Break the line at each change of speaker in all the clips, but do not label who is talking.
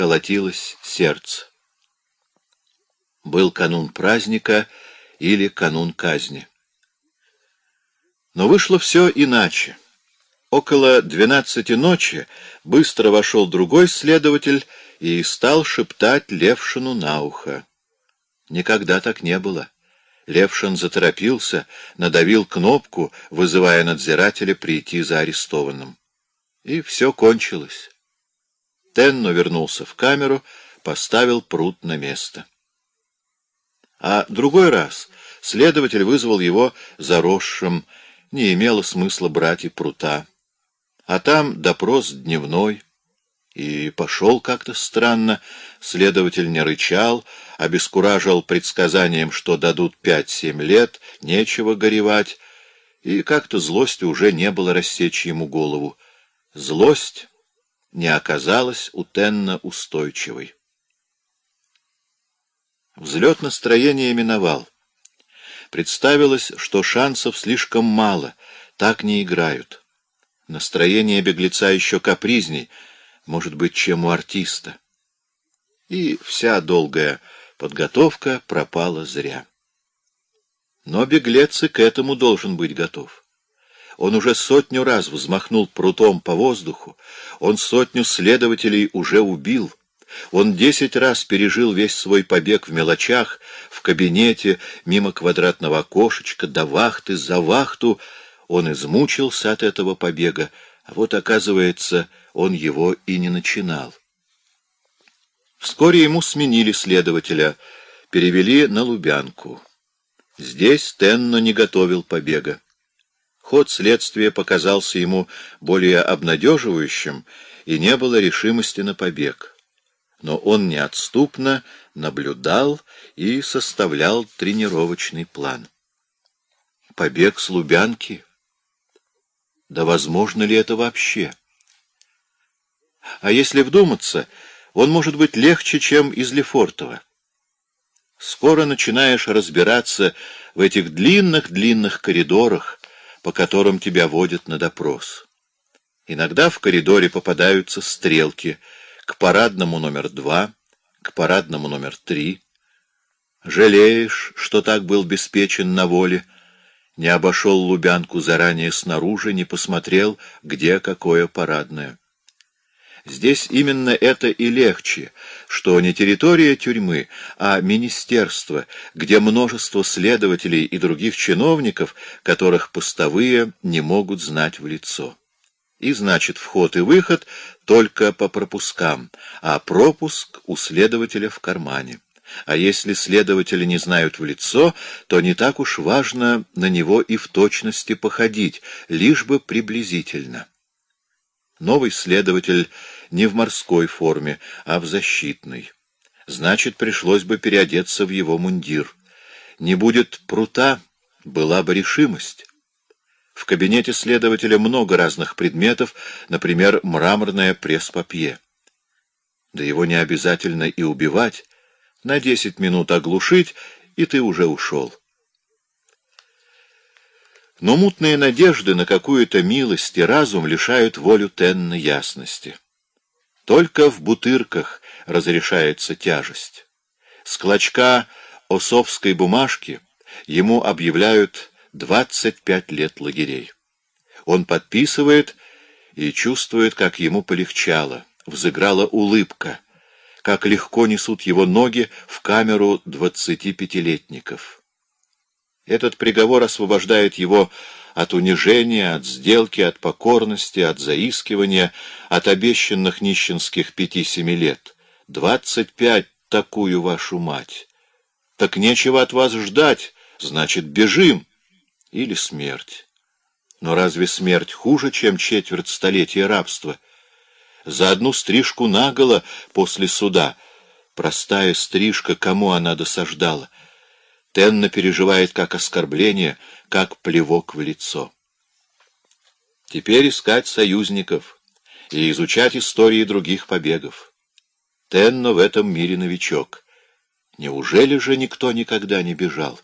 колотилось сердце. Был канун праздника или канун казни. Но вышло все иначе. Около двенадцати ночи быстро вошел другой следователь и стал шептать Левшину на ухо. Никогда так не было. Левшин заторопился, надавил кнопку, вызывая надзирателя прийти за арестованным. И все кончилось. Тенно вернулся в камеру, поставил пруд на место. А другой раз следователь вызвал его заросшим, не имело смысла брать и прута. А там допрос дневной. И пошел как-то странно. Следователь не рычал, обескуражил предсказанием, что дадут пять-семь лет, нечего горевать, и как-то злости уже не было рассечь ему голову. Злость не оказалась у Тенна устойчивой. Взлет настроения миновал. Представилось, что шансов слишком мало, так не играют. Настроение беглеца еще капризней, может быть, чем у артиста. И вся долгая подготовка пропала зря. Но беглец и к этому должен быть готов. Он уже сотню раз взмахнул прутом по воздуху, он сотню следователей уже убил — он десять раз пережил весь свой побег в мелочах, в кабинете, мимо квадратного окошечка, до вахты, за вахту. Он измучился от этого побега, а вот, оказывается, он его и не начинал. Вскоре ему сменили следователя, перевели на Лубянку. Здесь Тенно не готовил побега. Ход следствия показался ему более обнадеживающим, и не было решимости на побег но он неотступно наблюдал и составлял тренировочный план. Побег с Лубянки? Да возможно ли это вообще? А если вдуматься, он может быть легче, чем из Лефортова. Скоро начинаешь разбираться в этих длинных-длинных коридорах, по которым тебя водят на допрос. Иногда в коридоре попадаются стрелки — к парадному номер два, к парадному номер три. Жалеешь, что так был беспечен на воле, не обошел Лубянку заранее снаружи, не посмотрел, где какое парадное. Здесь именно это и легче, что не территория тюрьмы, а министерство, где множество следователей и других чиновников, которых постовые не могут знать в лицо и значит вход и выход только по пропускам, а пропуск у следователя в кармане. А если следователи не знают в лицо, то не так уж важно на него и в точности походить, лишь бы приблизительно. Новый следователь не в морской форме, а в защитной. Значит, пришлось бы переодеться в его мундир. Не будет прута, была бы решимость. В кабинете следователя много разных предметов, например, мраморное пресс-папье. Да его не обязательно и убивать. На десять минут оглушить, и ты уже ушел. Но мутные надежды на какую-то милость и разум лишают волю Тенна ясности. Только в бутырках разрешается тяжесть. С клочка осовской бумажки ему объявляют 25 лет лагерей. Он подписывает и чувствует, как ему полегчало, взыграла улыбка, как легко несут его ноги в камеру 25-летников. Этот приговор освобождает его от унижения, от сделки, от покорности, от заискивания, от обещанных нищенских пяти-семи лет. Двадцать пять такую вашу мать. Так нечего от вас ждать, значит, бежим или смерть. Но разве смерть хуже, чем четверть столетия рабства? За одну стрижку наголо после суда. Простая стрижка, кому она досаждала? Тенна переживает как оскорбление, как плевок в лицо. Теперь искать союзников и изучать истории других побегов. Тенно в этом мире новичок. Неужели же никто никогда не бежал?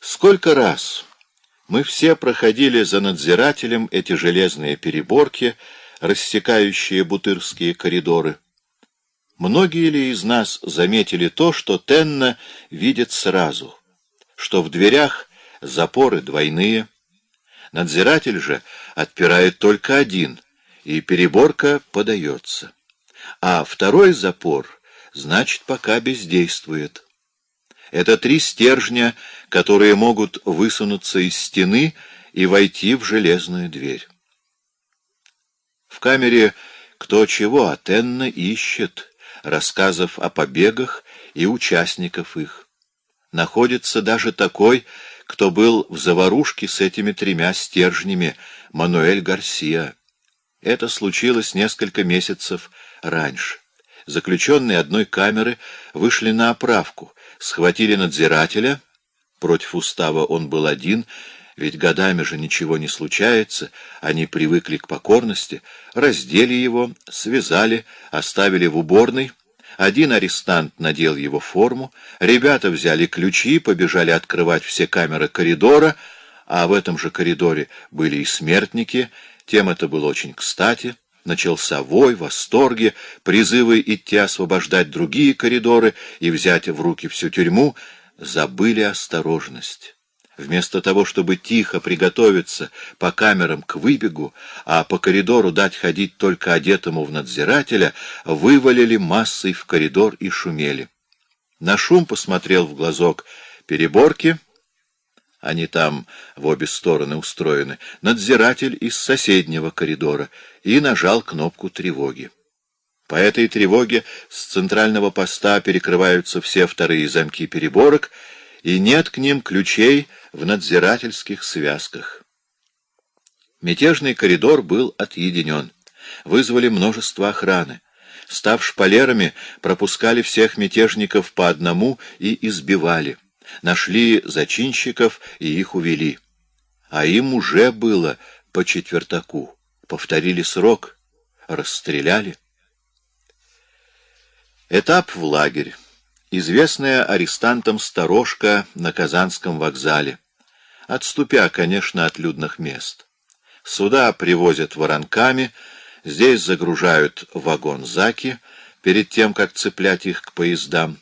Сколько раз мы все проходили за надзирателем эти железные переборки, рассекающие бутырские коридоры. Многие ли из нас заметили то, что Тенна видит сразу, что в дверях запоры двойные, надзиратель же отпирает только один, и переборка подается, а второй запор, значит, пока бездействует. Это три стержня, которые могут высунуться из стены и войти в железную дверь. В камере кто чего от Энна ищет, рассказов о побегах и участников их. Находится даже такой, кто был в заварушке с этими тремя стержнями, Мануэль Гарсия. Это случилось несколько месяцев раньше. Заключенные одной камеры вышли на оправку, схватили надзирателя, против устава он был один, ведь годами же ничего не случается, они привыкли к покорности, раздели его, связали, оставили в уборной, один арестант надел его форму, ребята взяли ключи, побежали открывать все камеры коридора, а в этом же коридоре были и смертники, тем это было очень кстати. Начался вой, восторги, призывы идти освобождать другие коридоры и взять в руки всю тюрьму, забыли осторожность. Вместо того, чтобы тихо приготовиться по камерам к выбегу, а по коридору дать ходить только одетому в надзирателя, вывалили массой в коридор и шумели. На шум посмотрел в глазок переборки — они там в обе стороны устроены, надзиратель из соседнего коридора, и нажал кнопку тревоги. По этой тревоге с центрального поста перекрываются все вторые замки переборок, и нет к ним ключей в надзирательских связках. Мятежный коридор был отъединен. Вызвали множество охраны. Став шпалерами, пропускали всех мятежников по одному и избивали нашли зачинщиков и их увели. А им уже было по четвертаку. Повторили срок, расстреляли. Этап в лагерь. Известная арестантам сторожка на Казанском вокзале. Отступя, конечно, от людных мест. Сюда привозят воронками, здесь загружают вагон-заки, перед тем, как цеплять их к поездам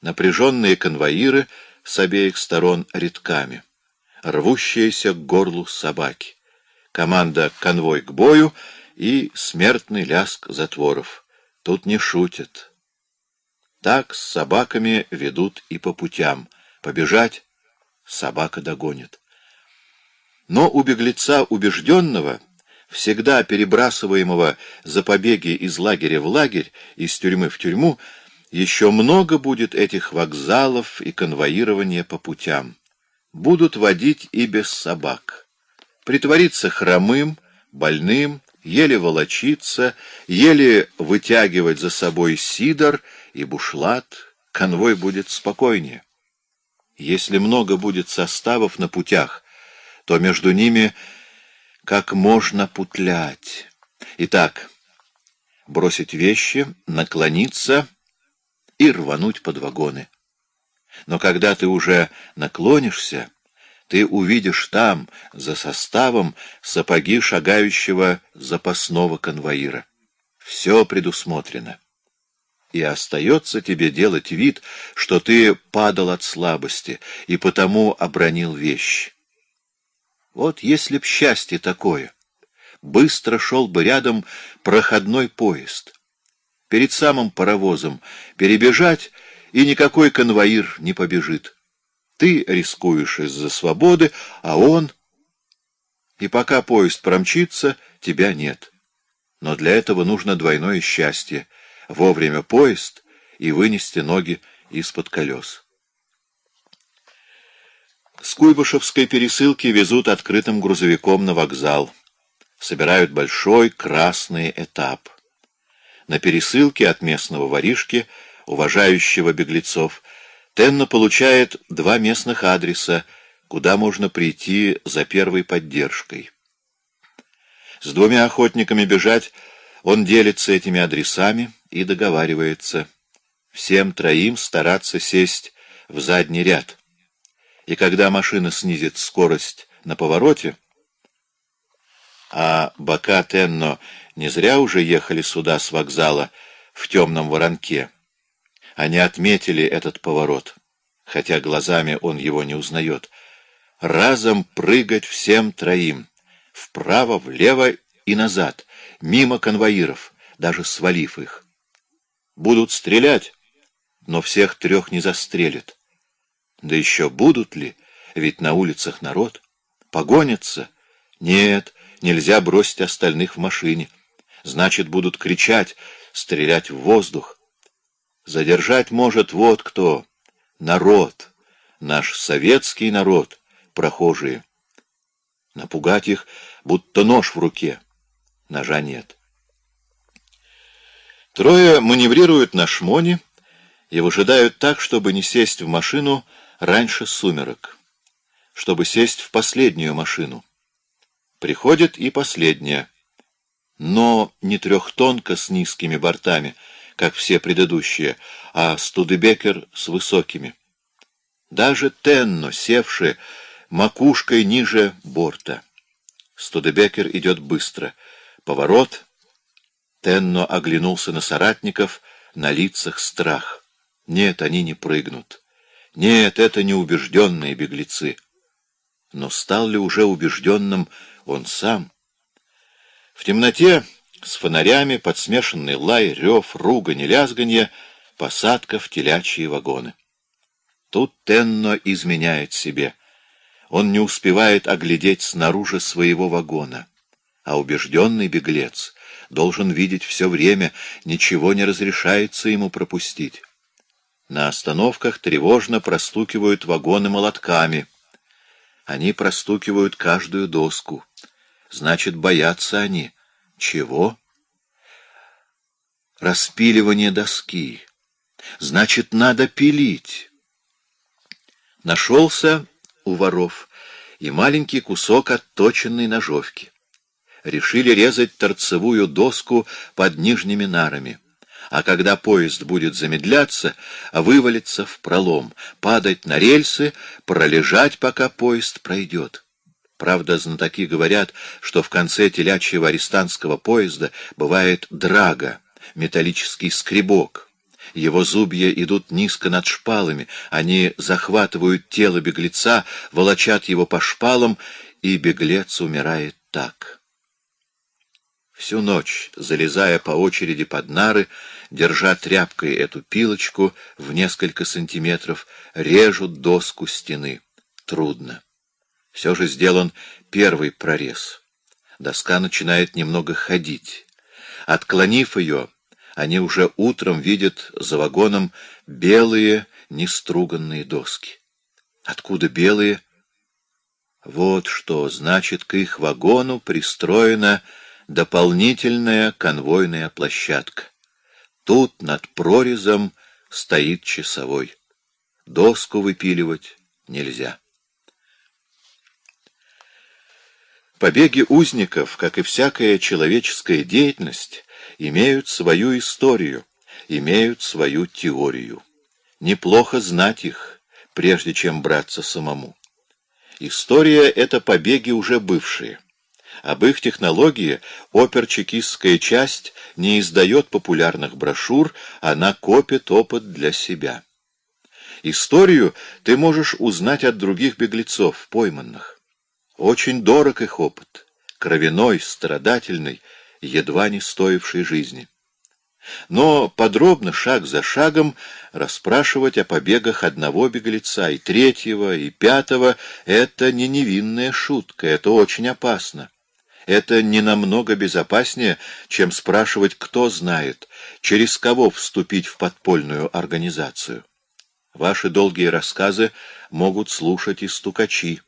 напряженные конвоиры с обеих сторон редками, рвущиеся к горлу собаки, команда «Конвой к бою» и смертный ляск затворов. Тут не шутят. Так с собаками ведут и по путям. Побежать — собака догонит. Но у беглеца убежденного, всегда перебрасываемого за побеги из лагеря в лагерь, из тюрьмы в тюрьму, еще много будет этих вокзалов и конвоирования по путям. Будут водить и без собак. Притвориться хромым, больным, еле волочиться, еле вытягивать за собой сидор и бушлат, конвой будет спокойнее. Если много будет составов на путях, то между ними как можно путлять. Итак, бросить вещи, наклониться — и рвануть под вагоны. Но когда ты уже наклонишься, ты увидишь там, за составом, сапоги шагающего запасного конвоира. Все предусмотрено. И остается тебе делать вид, что ты падал от слабости и потому обронил вещь. Вот если б счастье такое, быстро шел бы рядом проходной поезд — перед самым паровозом перебежать, и никакой конвоир не побежит. Ты рискуешь из-за свободы, а он... И пока поезд промчится, тебя нет. Но для этого нужно двойное счастье — вовремя поезд и вынести ноги из-под колес. С Куйбышевской пересылки везут открытым грузовиком на вокзал. Собирают большой красный этап — на пересылке от местного воришки, уважающего беглецов, Тенна получает два местных адреса, куда можно прийти за первой поддержкой. С двумя охотниками бежать он делится этими адресами и договаривается. Всем троим стараться сесть в задний ряд. И когда машина снизит скорость на повороте, А бока Тенно не зря уже ехали сюда с вокзала в темном воронке. Они отметили этот поворот, хотя глазами он его не узнает. Разом прыгать всем троим, вправо, влево и назад, мимо конвоиров, даже свалив их. Будут стрелять, но всех трех не застрелят. Да еще будут ли, ведь на улицах народ. Погонятся? Нет, нельзя бросить остальных в машине. Значит, будут кричать, стрелять в воздух. Задержать может вот кто. Народ. Наш советский народ, прохожие. Напугать их, будто нож в руке. Ножа нет. Трое маневрируют на шмоне и выжидают так, чтобы не сесть в машину раньше сумерок, чтобы сесть в последнюю машину. Приходит и последняя, но не трехтонка с низкими бортами, как все предыдущие, а студебекер с высокими. Даже Тенно, севший макушкой ниже борта. Студебекер идет быстро. Поворот. Тенно оглянулся на соратников, на лицах страх. Нет, они не прыгнут. Нет, это не убежденные беглецы. Но стал ли уже убежденным он сам? В темноте, с фонарями, подсмешанный лай, рев, ругань и лязганье, посадка в телячьи вагоны. Тут Тенно изменяет себе. Он не успевает оглядеть снаружи своего вагона. А убежденный беглец должен видеть все время, ничего не разрешается ему пропустить. На остановках тревожно простукивают вагоны молотками. Они простукивают каждую доску. Значит, боятся они. Чего? Распиливание доски. Значит, надо пилить. Нашелся у воров и маленький кусок отточенной ножовки. Решили резать торцевую доску под нижними нарами а когда поезд будет замедляться, вывалиться в пролом, падать на рельсы, пролежать, пока поезд пройдет. Правда, знатоки говорят, что в конце телячьего арестантского поезда бывает драга, металлический скребок. Его зубья идут низко над шпалами, они захватывают тело беглеца, волочат его по шпалам, и беглец умирает так. Всю ночь, залезая по очереди под нары, держа тряпкой эту пилочку в несколько сантиметров, режут доску стены. Трудно. Все же сделан первый прорез. Доска начинает немного ходить. Отклонив ее, они уже утром видят за вагоном белые неструганные доски. Откуда белые? Вот что значит к их вагону пристроена дополнительная конвойная площадка. Тут над прорезом стоит часовой. Доску выпиливать нельзя. Побеги узников, как и всякая человеческая деятельность, имеют свою историю, имеют свою теорию. Неплохо знать их, прежде чем браться самому. История — это побеги уже бывшие. Об их технологии оперчекистская часть не издает популярных брошюр, она копит опыт для себя. Историю ты можешь узнать от других беглецов, пойманных. Очень дорог их опыт, кровяной, страдательный, едва не стоивший жизни. Но подробно, шаг за шагом, расспрашивать о побегах одного беглеца и третьего, и пятого — это не невинная шутка, это очень опасно. Это не намного безопаснее, чем спрашивать, кто знает, через кого вступить в подпольную организацию. Ваши долгие рассказы могут слушать и стукачи,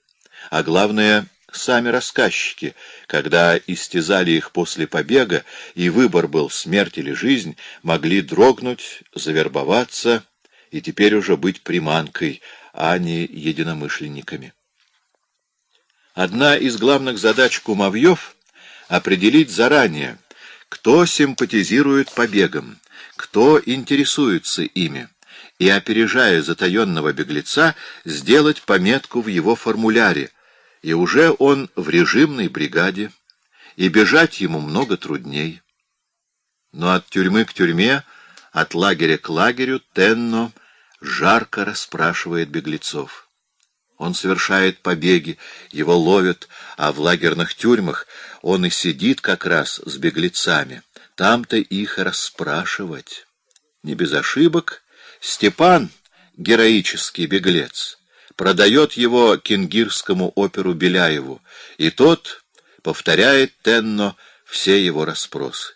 а главное — сами рассказчики, когда истязали их после побега, и выбор был смерть или жизнь, могли дрогнуть, завербоваться и теперь уже быть приманкой, а не единомышленниками. Одна из главных задач кумовьев — определить заранее, кто симпатизирует побегам, кто интересуется ими, и, опережая затаенного беглеца, сделать пометку в его формуляре, и уже он в режимной бригаде, и бежать ему много трудней. Но от тюрьмы к тюрьме, от лагеря к лагерю Тенно жарко расспрашивает беглецов. Он совершает побеги, его ловят, а в лагерных тюрьмах он и сидит как раз с беглецами. Там-то их расспрашивать. Не без ошибок. Степан, героический беглец, продает его кенгирскому оперу Беляеву, и тот повторяет Тенно все его расспросы.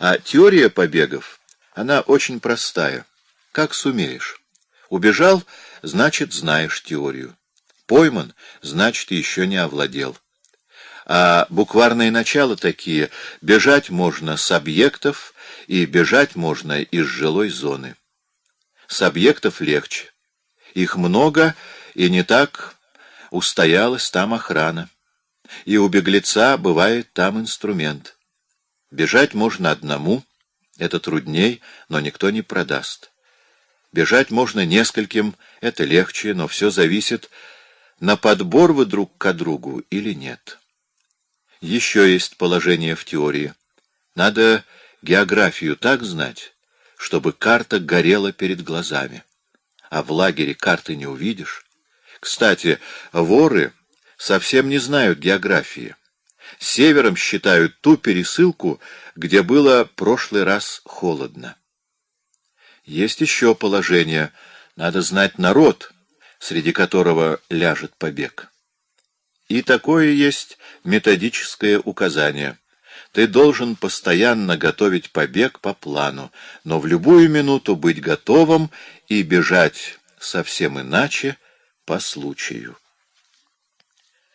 А теория побегов, она очень простая. Как сумеешь. Убежал, значит, знаешь теорию. Пойман, значит, еще не овладел. А букварные начала такие. Бежать можно с объектов, и бежать можно из жилой зоны. С объектов легче. Их много, и не так устоялась там охрана. И у беглеца бывает там инструмент. Бежать можно одному, это трудней, но никто не продаст. Бежать можно нескольким, это легче, но все зависит, на подбор вы друг к другу или нет. Еще есть положение в теории. Надо географию так знать, чтобы карта горела перед глазами. А в лагере карты не увидишь. Кстати, воры совсем не знают географии. Севером считают ту пересылку, где было прошлый раз холодно. Есть еще положение. Надо знать народ, среди которого ляжет побег. И такое есть методическое указание. Ты должен постоянно готовить побег по плану, но в любую минуту быть готовым и бежать совсем иначе по случаю.